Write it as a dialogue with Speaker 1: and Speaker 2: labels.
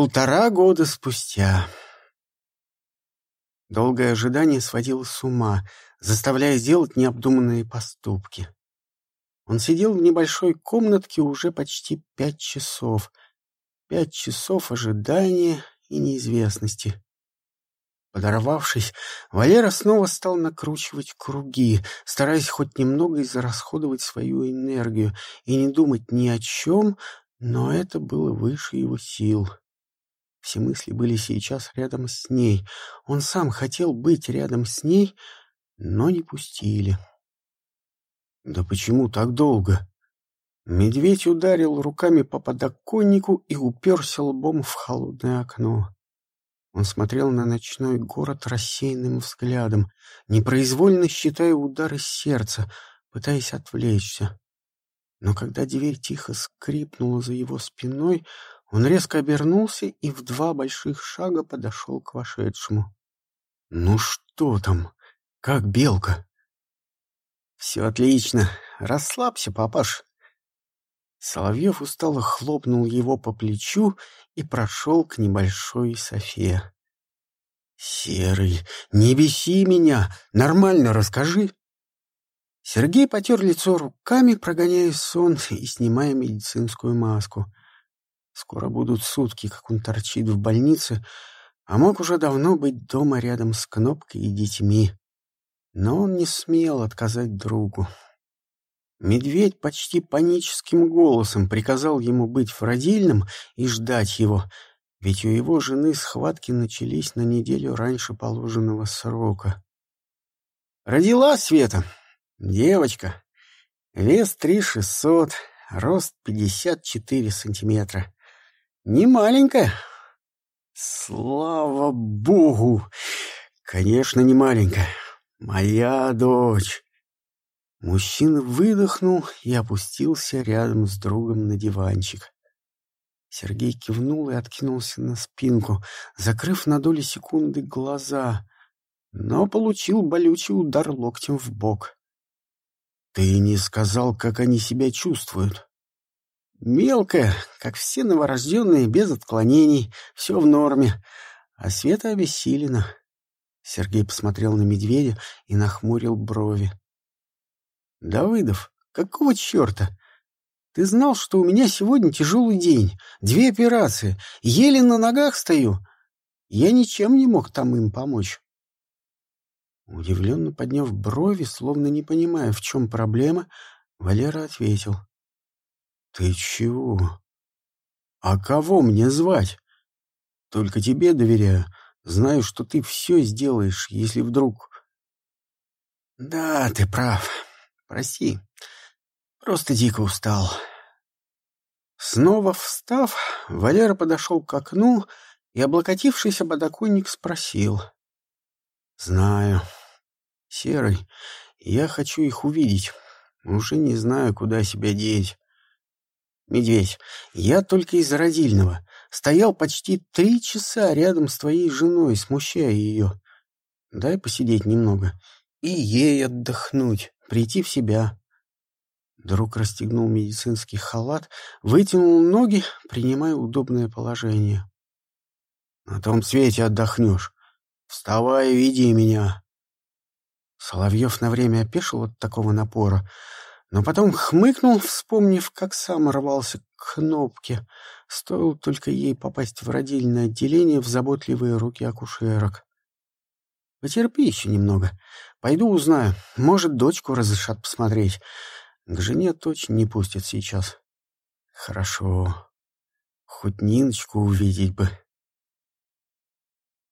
Speaker 1: Полтора года спустя. Долгое ожидание сводило с ума, заставляя сделать необдуманные поступки. Он сидел в небольшой комнатке уже почти пять часов. Пять часов ожидания и неизвестности. Подорвавшись, Валера снова стал накручивать круги, стараясь хоть немного израсходовать свою энергию и не думать ни о чем, но это было выше его сил. Все мысли были сейчас рядом с ней. Он сам хотел быть рядом с ней, но не пустили. Да почему так долго? Медведь ударил руками по подоконнику и уперся лбом в холодное окно. Он смотрел на ночной город рассеянным взглядом, непроизвольно считая удары сердца, пытаясь отвлечься. Но когда дверь тихо скрипнула за его спиной, он резко обернулся и в два больших шага подошел к вошедшему. — Ну что там? Как белка? «Все отлично. Расслабься, папаш». Соловьев устало хлопнул его по плечу и прошел к небольшой Софе. «Серый, не беси меня! Нормально расскажи!» Сергей потер лицо руками, прогоняя сон и снимая медицинскую маску. Скоро будут сутки, как он торчит в больнице, а мог уже давно быть дома рядом с Кнопкой и детьми. Но он не смел отказать другу. Медведь почти паническим голосом приказал ему быть в и ждать его, ведь у его жены схватки начались на неделю раньше положенного срока. Родила Света. Девочка. Вес три шестьсот, рост пятьдесят четыре сантиметра. Не маленькая. Слава богу! Конечно, не маленькая. «Моя дочь!» Мужчина выдохнул и опустился рядом с другом на диванчик. Сергей кивнул и откинулся на спинку, закрыв на доли секунды глаза, но получил болючий удар локтем в бок. «Ты не сказал, как они себя чувствуют?» «Мелкая, как все новорожденные, без отклонений, все в норме, а Света обессилена». Сергей посмотрел на медведя и нахмурил брови. «Давыдов, какого черта? Ты знал, что у меня сегодня тяжелый день, две операции, еле на ногах стою. Я ничем не мог там им помочь». Удивленно подняв брови, словно не понимая, в чем проблема, Валера ответил. «Ты чего? А кого мне звать? Только тебе доверяю. Знаю, что ты все сделаешь, если вдруг... Да, ты прав. Прости. Просто дико устал. Снова встав, Валера подошел к окну и, облокотившись об подоконник, спросил. «Знаю. Серый, я хочу их увидеть. Уже не знаю, куда себя деть. Медведь, я только из родильного. Стоял почти три часа рядом с твоей женой, смущая ее. Дай посидеть немного. И ей отдохнуть, прийти в себя. Друг расстегнул медицинский халат, вытянул ноги, принимая удобное положение. На том свете отдохнешь. Вставай и веди меня. Соловьев на время опешил от такого напора, но потом хмыкнул, вспомнив, как сам рвался к кнопке. Стоило только ей попасть в родильное отделение в заботливые руки акушерок. Потерпи еще немного. Пойду узнаю. Может, дочку разрешат посмотреть. К жене точно не пустят сейчас. Хорошо. Хоть Ниночку увидеть бы.